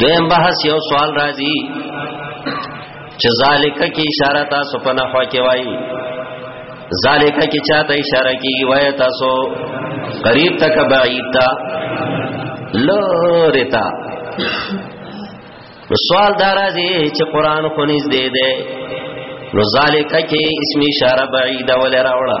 دیم بحث یو سوال راځي چې ذالک کی اشاره تاسو په نحو کې وایي ذالک کی چاته اشاره کی وایي تاسو قریب تک بعید تا لورتا سوال دارازی چې قران خو نږدې دی نو ذالک کی اسم اشاره بعید ولراوړه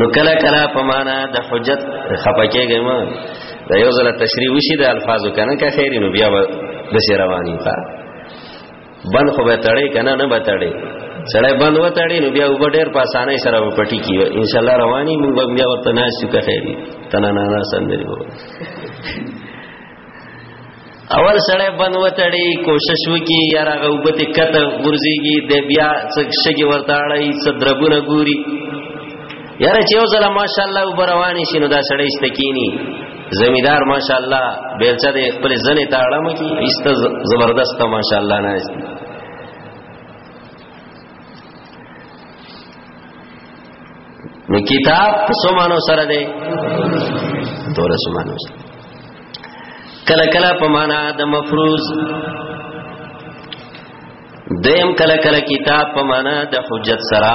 نو کله کله په معنا د حجت خپکهږي ما د یو ځله تشریح وشي د الفاظو کنه که خیر نو بیا د شی رواني تا بند خو به تړې کنه نه به تړې سړی بند و تړې نو بیا وب ډېر په اسانه سره و پټي کیو ان شاء الله رواني موږ بیا ورته ناشې که خیر تنه نه نه سندري وو اول سړی بند وتړي کوشش وکي یار هغه وبته کته ورزيږي د بیا څک شګي ورته اړای صدربونه ګوري یار چې یو ځل ماشاءالله وبرواني شنو دا سړی استکینی زمیدار ماشاءالله بیلچا د خپل ځنې تاړم کی ایست زبردست ماشاءالله نه است نو کتاب په سمانو سره دی دور سمانو سره کله کله په معنا د مفروض دیم کله کله کتاب په معنا د حجت سره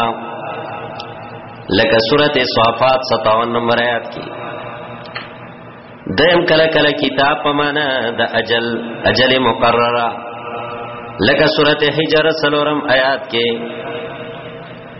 لکه سورته صافات 57 نمبر آیات کې دیم کله کله کتاب په معنا د اجل اجل مقرره لکه سورته حجر سلورم آیات کې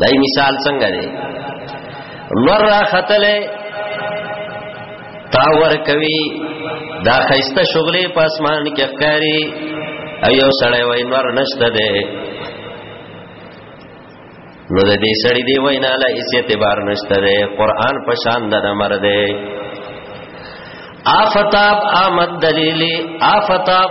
دای مثال څنګه دی نور را خطلې تاور کوي دا خیسته شغلې په اسمان کې ښکاری او یو سړی وای نور نشته دی نو د دې سړی دی وینا له هیڅ اعتبار نشته دی قران په شان د امر دی آفتاب آمد دلیلی آفتاب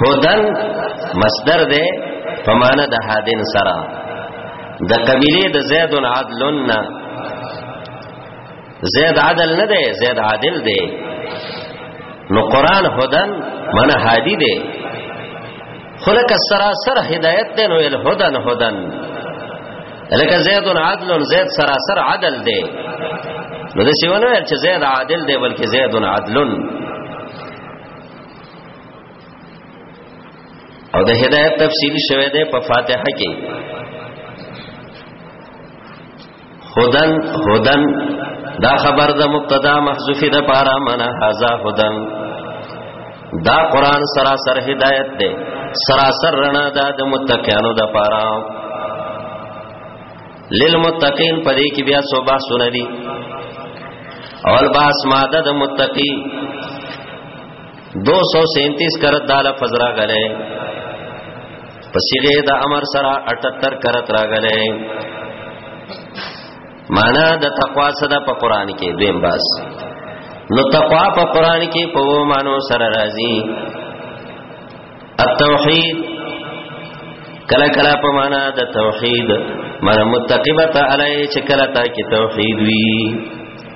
هدن مصدر ده په معنا د هادن سره د قبيله د زید عدلن زید عدل نه ده زید عادل ده نو قران هدن معنا هادي ده خلق سراسر هدایت ده نو ال هدن هدن لکه زید عدل زید سراسر عدل ده نو د شیونه چې زید عادل ده بلکې زید عدلن او د هدایت تفصیل شوه ده په فاتحه کې هدن هدن دا خبر د مبتدا محذوف ده پارا معنا هاذا هدن دا قران سراسر هدایت ده سراسر رڼا ده د متقینو ده پارا للمتقین پدې کې بیا صوبه سنري اول باس ماده د متقی 237 کرت دا لفظ راغلی پسیغه د امر سره 78 کرت راغلی معنا د تقوا صدا په قران کې دیم باس نو تقوا په قران کې په مانو سره راځي التوحید کله کله په معنا د توحید مر متقبت علی چې کله تا کې توحید وی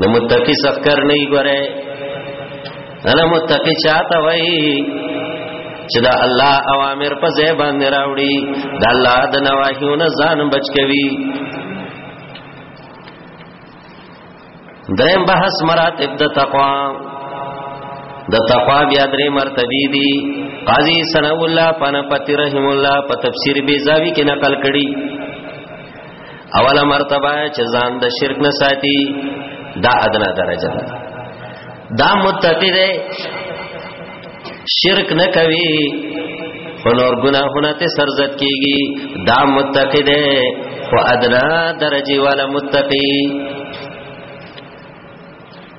نو متقی سفکر نه ګره انا متقی چاته وای چې دا الله اوامر په ځای باندې راوړي دا الله د نواهیونه ځان بچ کوي دریم بحث مراتب د تقوا د تقوا بیا درې مرتبه دي قاضي ثنا الله پنه پتی رحم الله په تفسیر بیزاوی کې نقل کړي اوله مرتبه چې ځان د شرک نه ساتي دا ادنا درجه ده دا متقی دی شرک نه کوي خو نور ګناهونه ته سرزت کیږي دا متقی دی خو ادنا درجه والا متقی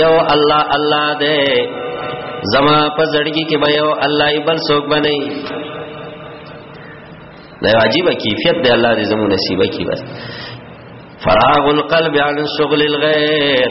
یو الله الله دې زما په زړګي کې به یو الله یې بل څوک بنئ دا عجیب کیفیت دی الله دې زموږ نصیب کی بس فراغ القلب عن شغل الغیر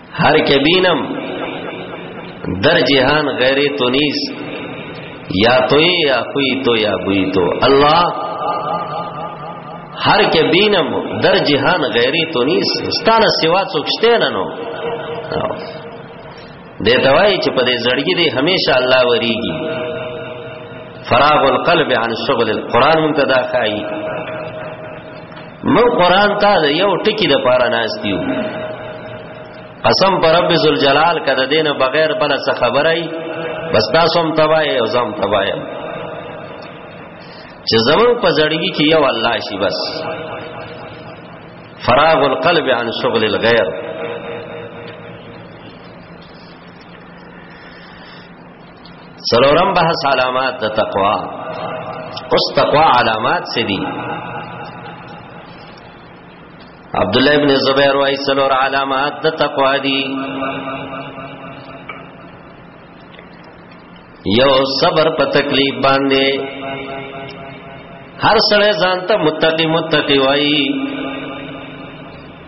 هر کبینم در جهان غیر تو نیس یا توی یا خوی تو یا بوی تو الله هر کې بینم در جهان غیری تو نیس ستانه سوا څوک شته نه نو دې توای چې په دې زړګي دې همیشه الله وریږي فراغ القلب عن شغل القران منتدا خای من قران ته د یو ټکی د پاره ناشتیو قسم پر رب ذل جلال کده دینه بغیر بل څه خبرای بس تاسو هم تبای او زم تبای چې زمون په زړګي کې یو الله شي بس فراغ القلب عن شغل الغير سلورم بحث علامات د تقوا اوس تقوا علامات څه دي عبد الله ابن زبیر وايي سلور علامات د تقوا دي یو صبر په تکلیف باندې هر سړی ځان ته متقی متقی وایي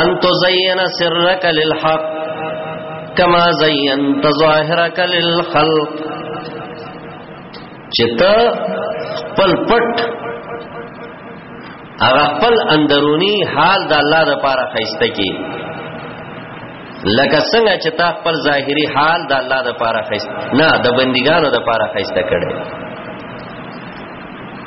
ان تزین سرک للحق کما زینت ظاهرک للخلق چتا خپل پټ هغه خپل اندرونی حال د الله لپاره خیسته کی لکه څنګه چې تا خپل ظاهری حال د الله لپاره خیسته نه د بندګانو لپاره خیسته کړي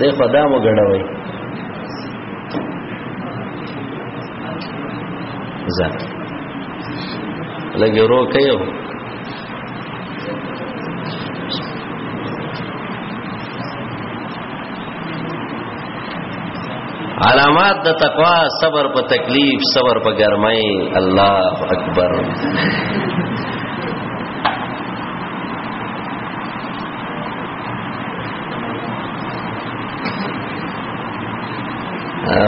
دی خدا مو ګډوي زه لګي ورو کوي علامات د تقوا صبر په تکلیف صبر په ګرمۍ الله اکبر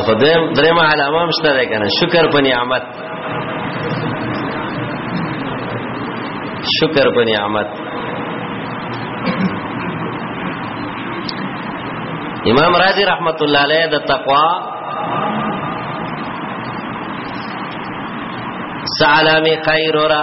خدایم درېمه علامه هم شته ده کنه شکر په نعمت شکر په نعمت امام رازی رحمت الله علیه د تقوا سعلامی خیر را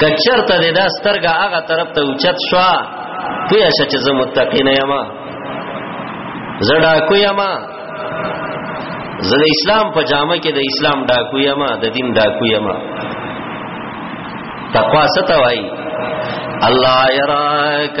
کچرته د دا سترګه هغه طرف ته اوچت شو پوه شې چې زه متقی نه یم زه ډاکو یم زه د اسلام په جامه کې د اسلام ډاکو یم د دین ډاکو یم تقوا ستوي الله يراك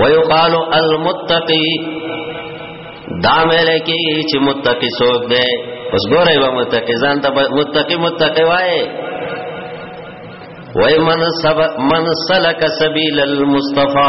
ويقال المتقي دا ملي کې چې متقي څوک دی اوس ګورای و متقي ځان ته متقي متقي وای وای من سب من سلک سبیل المصطفی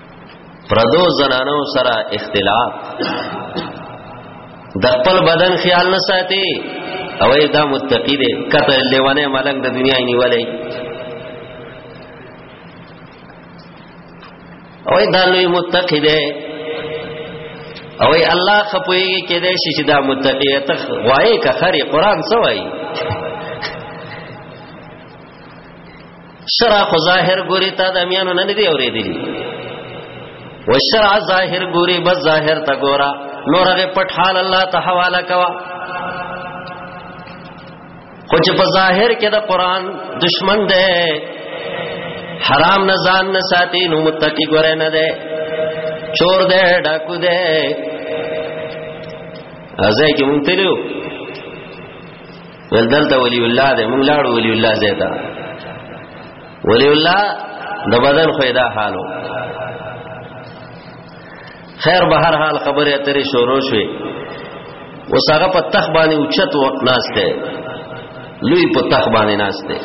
پردو زنانو سره اختلاط د خپل بدن خیال نه ساتي او دا متقی دی کته لیوانه ملک د دنیا نیولې او دا لوی متقی دی او الله خپويږي کې دې شي چې دا متقی ته وایي که خري قران سوای شرع خو ظاهر ګوري تا د میانو نه دی اورېدلی و شرع ظاهر ګوري بس ظاهر تا ګورا نور هغه پټ حال الله ته حواله کوا خو چې په ظاهر کې د قران دشمن دی حرام نه ځان نه ساتي نو متقي ګره نه دی چور دی ډاکو دی ازه کې مونږ تلو ول دلته ولی الله دې مونږ لاړو ولی الله زیتا ولی الله د بدن خو دا حالو خیر به هر حال خبره اترې شروع شوې اوس هغه په تخ باندې اوچت وخت ناشته لوی په تخ باندې ناشته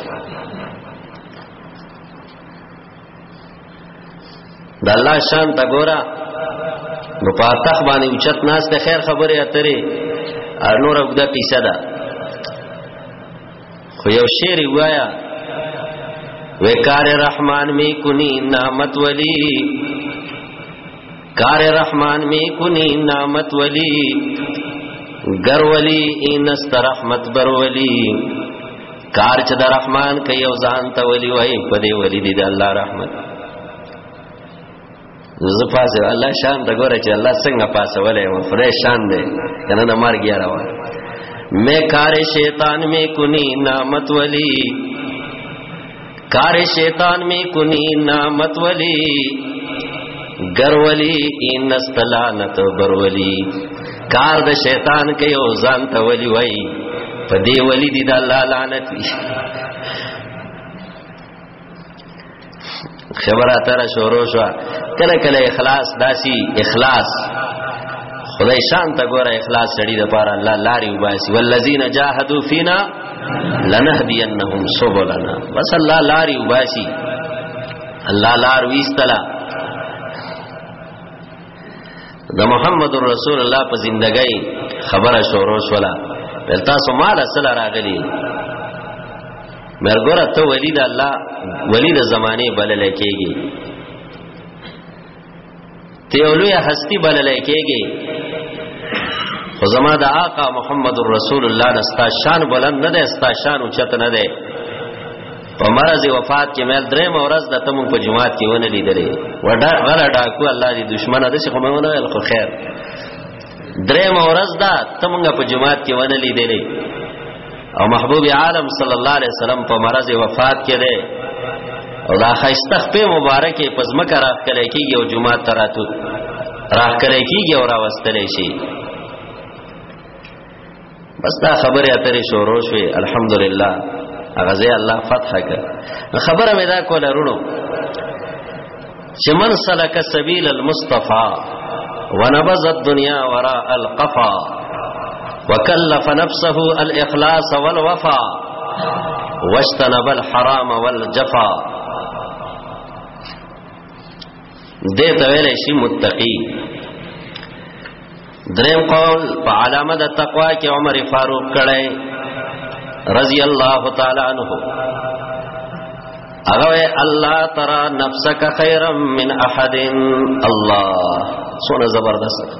د الله شان تا ګورا نو په تخ باندې اوچت ناس ته خیر خبره اترې نور وګدا قصه ده خو یو شعر وایا وکار رحمان می کنی نعمت ولی کار رحمان می کنی نعمت ولی گر ولی اینست رحمت بر ولی کار چې د رحمان کوي او ځان ته ولي وای په دې ولي دي د الله رحمت زه پاسه الله شان د ګوره چې الله څنګه پاسه ولې و فرې شان دې کنه نه مار گیا راو مې کار شیطان مې کونی نعمت ولی کار شیطان می کنی نامت ولی گرولی این استلانت برولی کار د شیطان کوي او ځان ته ولی وای په دی ولی دی د الله لعنت وی خبره تر شروع شو کله کله اخلاص داسی اخلاص خدای شان ته ګوره اخلاص سړی د پاره الله لاري وباسي والذین جاهدوا فینا لنهدینهم سبلنا بس الله لاری وباسي الله لار ویستلا د محمد رسول الله په زندګۍ خبره شروع شولا پر تاسو مال سره راغلی مرګره ته ولید الله ولید زمانه بلل کېږي ته لوی هستی بللای کېږي خو زما د آقا محمد رسول الله نستا شان بلند نه ده ستا شان اوچت نه ده په مرز وفات کې مل درې مورز د تم په جماعت کې ونه لیدلې وډا غلا ډاکو الله دې دشمنه دې څه کومه ونه ویل خو خیر درې مورز دا تمنګ په جماعت کې ونه لیدلې او محبوب عالم صلی الله علیه وسلم په مرض وفات کړي او دا خیسته په مبارکه پزما کرا کړي کیږي او جمعه تراتو راخ کړي کیږي او راوستلې شي بس دا خبره اترې شروع شوې الحمدلله هغه ځای الله فتح کړ خبره مې دا کوله رونو چې من سلک سبیل المصطفى ونبذ الدنيا وراء القفا وكلف نفسه الاخلاص والوفا واجتنب الحرام والجفا دې ته ویل شي متقی دریم قول په علامه د تقوا کې عمر فاروق کړه رضی الله تعالی عنہ اغه الله ترى نفسك خيرا من احد الله سونه زبردست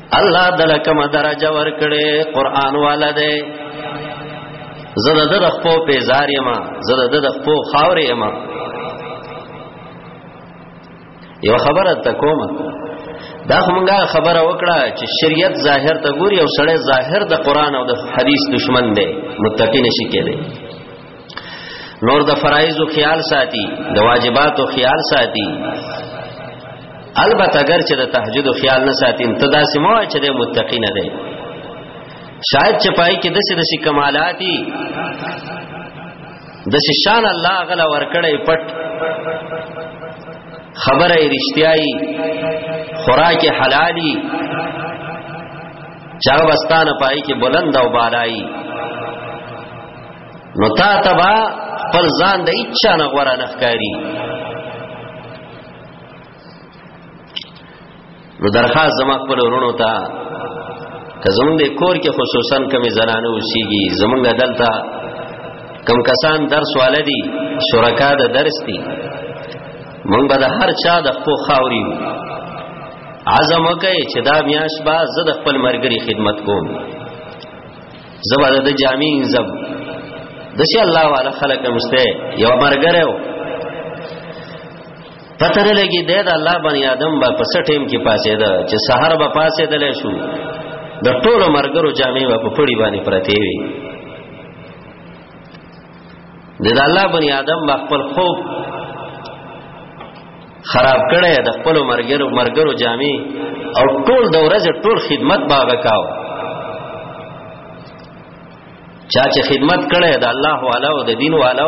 الله دلکم درجه ور کړې قران والا دې زړه د خپل په زار یما زړه د خپل خاور یما یو خبره ته کوم دا همغه خبره وکړه چې شریعت ظاهر ته ګوري او سړی ظاهر د قران او د حدیث دشمن دی متقی نشي کېدی نور د فرایض او خیال ساتي د واجبات او خیال ساتي البته اگر چې د تهجد او خیال نه ساتي ته دا سمو چې د متقی نه دی شاید چې پای کې د سې د سې کمالاتي د سې شان الله غلا ورکړې پټ خبره رښتیاي خوراک حلالي چاغ بستانه پای کې بلند او بالای نو تا تبا خپل ځان د اچا نه غوړه نخکاری نو درخواست زما خپل ورونو ته که زمونږ د کور کې خصوصا کمی زنانه اوسېږي زمونږ دلته کم کسان درس والدي شرکا د درس دي مونږ به د هر چا د خپل خاوري عزم وکړي چې دا میاش با زه د خپل مرګري خدمت کوم زبر د جامع زب دسی الله والا خلق مسته یو مرګره و پته نه لګي د الله بنی آدم با پس ټیم کې پاسې ده چې سحر به پاسې دلې شو د ټولو مرګرو جامع په پړی باندې پرتی وي د الله بنی آدم با خپل خوب خراب کړي د خپل مرګرو مرګرو جامي او ټول د ورځې ټول خدمت باغ کاو چا چې خدمت کړي د الله والا او د دین والا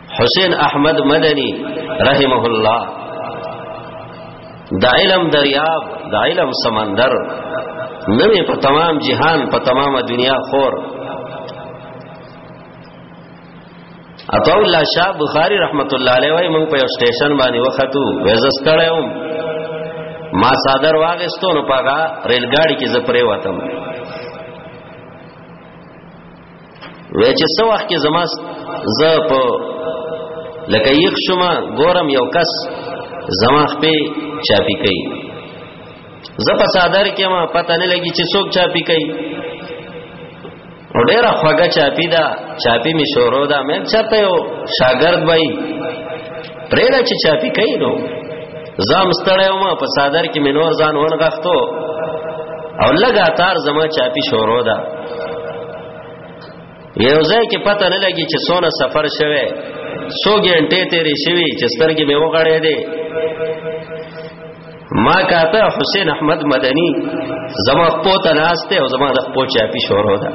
حسین احمد مدنی رحمه الله د علم دریاب د علم سمندر نوې په تمام جهان په تمامه دنیا خور عطا الله شاه بخاری رحمت الله علیه وای مونږ په یو سټیشن باندې وختو وزستړم ما صادر واغستو نو پاګه ریل ګاډي کې زپرې وتم وای چې څو وخت کې زما ز په لکه یخ شوما ګورم یو کس زما خپې چاپی کوي زه په صادر کې ما پته نه لګي چې څوک چاپی کوي او ډیره خوږه چاپی دا چاپی می شورو دا مې چرته یو شاګرد وای پرېدا چې چاپی کوي نو زام ستړیو ما په صادر کې منور ځان ونغښتو او لګاتار زما چاپی شروع ده یو ځای کې پته نه لګي چې سونه سفر شوه سو ګنټه تیرې شوی چې سترګې مې وغړې دي ما کاته حسین احمد مدنی زما پوته ناشته او زما د پوه چاپی شروع ده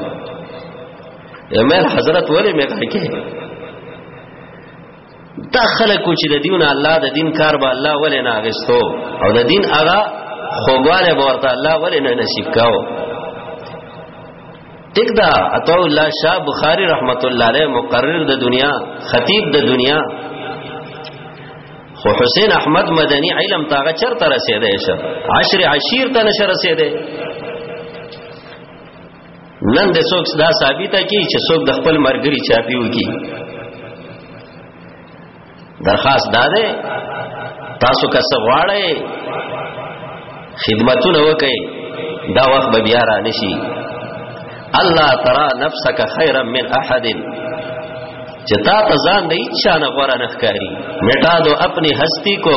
امیر حضرت ولی مې کړی دا خلک چې د دیونه الله د دین کار به الله ولې نه اغستو او د دین هغه خوګواله به ورته الله ولې نه نصیب کاو ټیک دا عطا الله شاه بخاری رحمت الله علیه مقرر د دنیا خطیب د دنیا خو حسین احمد مدنی علم تاغه چرته رسیدای شه عشر عشیر ته نشه رسیدای نن د څوک دا ثابته کی چې څوک د خپل مرګري چاپی وکي درخواست دا ده تاسو که څه غواړئ خدمتونه وکړئ دا وخت به بیا را نشي الله ترى نفسك خيرا من احد چې تا ته ځان د هیڅ نه غوړه نه ښکاری میټا دو خپل هستی کو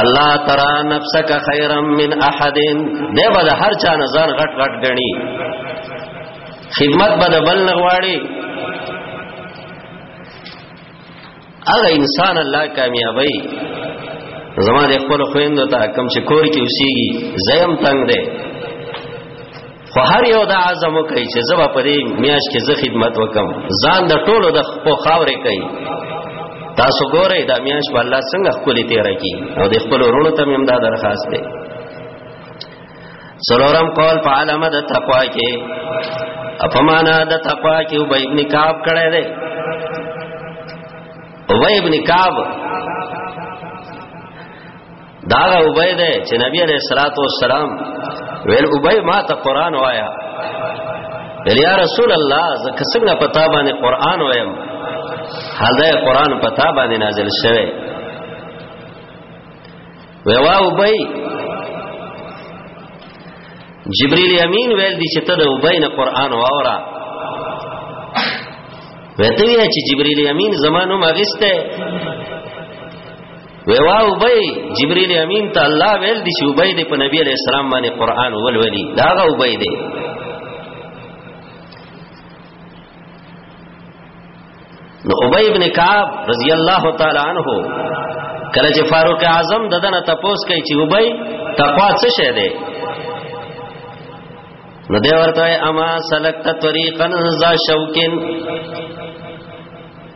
الله ترى نفسك خيرا من احد ده به هر چا نظر غټ غټ غني خدمت به بل نغواړي هغه انسان الله کامیابی زما د خپل خويندو ته کم چې کور کې اوسېږي زیم تنگ ده خو هر یو دا عزم کوي چې زبا پرې میاش کې زه خدمت وکم ځان د ټولو د خپل خاورې کوي تاسو ګورئ دا میاش په الله څنګه خپل تیر کی او د خپل ورونو ته هم دا درخواست دی سلورم قول په علامه د تقوا کې اپمانا د تقوا کې وب ابن کعب کړه دی وب ابن کعب دا ابی ده چې نبی علیہ الصلوۃ والسلام ویل ابی ما ته قران وایا ویل یا رسول الله زکه څنګه پتا باندې قران وایم حال دا قران پتا باندې نازل شوه وی وا ابی جبرئیل امین ویل دي چې ته د ابی نه قران واورا وته وی چې جبرئیل امین زمانو مغسته وی وا ابی جبرئیل امین ته الله ویل دي چې ابی دې په نبی علی السلام باندې قران ولولي دا غو ابی دې نو ابی ابن کعب رضی الله تعالی عنہ کله چې فاروق اعظم ددنه تپوس کوي چې ابی تقوا څه شه ده نو دی ورته اما سلکت طریقا ذا شوکن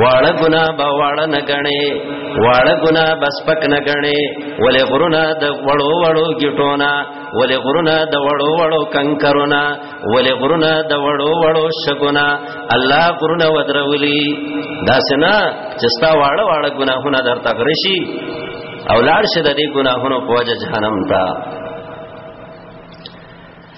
واړه ګنا به واړه نه غني واړه ګنا بس پک نه غني ولې غرونه د وړو وړو ګټونا ولې غرونه د وړو وړو کنکرونا ولې غرونه د وړو وړو شګونا الله غرونه ودرولي دا سنا چې ستا واړه واړه ګناهونه درته غرشي او لاړ شه د دې ګناهونو په وجه جهنم ته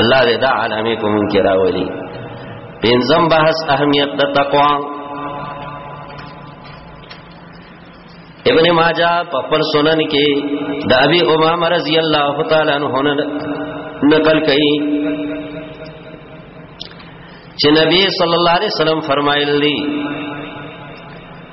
الله دې دا علامه کوم کې راولي پنځم بحث اهمیت د تقوا ابن ماجه په خپل سنن کې د ابي امام رضی الله تعالی عنہ نقل کړي چې نبی صلی الله علیه وسلم فرمایلی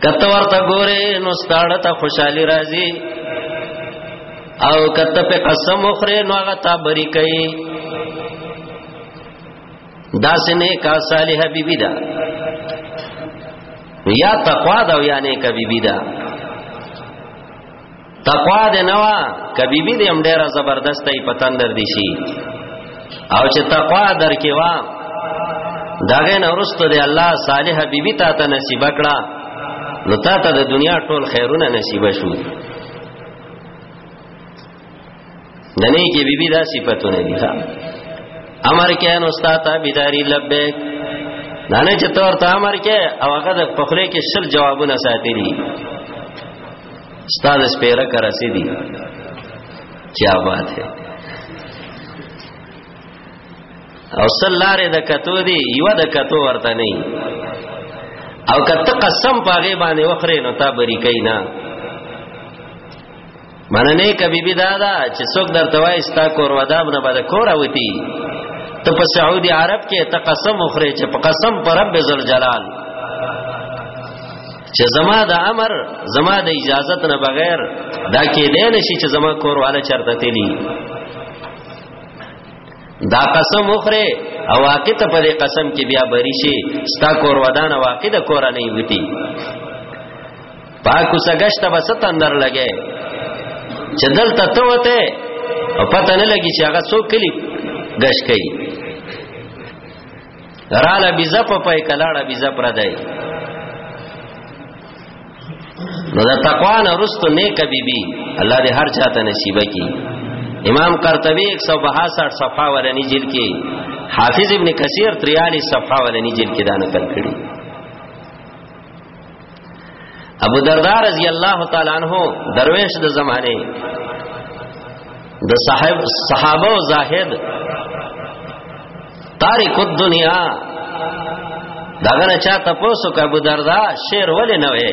کته ورته ګوره نو ستاړه ته خوشحالي راځي او کته په قسم وخره نو هغه تا بری کوي دا سنه کا صالح بیبی دا یا تقوا دا یا نه کا بیبی دا تقوا دې نه وا کبي بي دې هم ډېره زبردستې پتن در دي شي او چې تقوا در کې وا داغه نورستو دې الله صالح بيبي تا ته نصیب کړه نو تا ته د دنیا ټول خیرونه نصیب شو د نه کې بيبي دا صفاتونه دي ښا امر کې نو ستا ته بيداری لبیک دا نه چې تور ته امر کې او هغه د پخله کې شل جوابونه ساتي استاد سپیره کرسی دی کیا بات ہے او سلاره د کتو دی یو د کتو ورته نه او کته قسم پاغه باندې وخره نو تا بری کینا مننه کبي بي دادا چې څوک درته وای ستا کور ودام نه بده کور اوتی ته په سعودي عرب کې ته قسم وخره چې په قسم پر رب ذل جلال چې زما د امر زما د اجازت نه بغیر دا کې دی نشي چې زما کور والا چرته تلی دا قسم اخره او واقع ته په قسم کې بیا بری شي ستا کور ودان واقع د کور نه وتی پاکو سګشت بس تندر لګې چې دلته ته وته او پته نه لګي چې هغه څوک کلی گش کئی رااله بيزه په پای کلاړه بيزه پر دی نو دا تقوا نه رستو نیک بیبي الله دې هر چاته نصیب کړي امام قرطبی 162 صفحه ولنی جلد کې حافظ ابن کثیر 43 صفحه ولنی جلد کې دا نقل کړي ابو دردا رضی الله تعالی عنہ درویش د زمانه د صاحب صحابه او زاهد تاریخ الدنیا داغه نه چا تاسو کو ابو دردا شعر ولې نه وې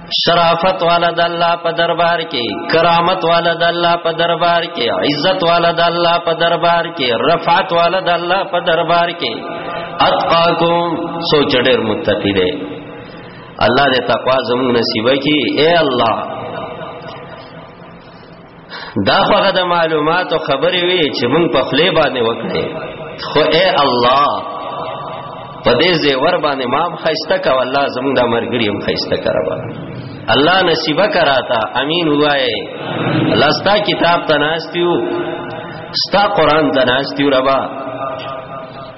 شرافت والا د الله په دربار کې کرامت والا د الله په دربار کې عزت والا د الله په دربار کې رفعت والا د الله په دربار کې اتقاکم سوچ ډېر متقی دی الله دې تقوا زموږ نصیب کړي اے الله دا هغه د معلوماتو خبرې وي چې موږ په خلی باندې وکړې خو اے الله په دې زیور باندې مام خیسته کا والله زموږ د مرګري هم خیسته کرا با الله نصیبه کراتا امین وای الله ستا کتاب تناستیو ستا قران تناستیو ربا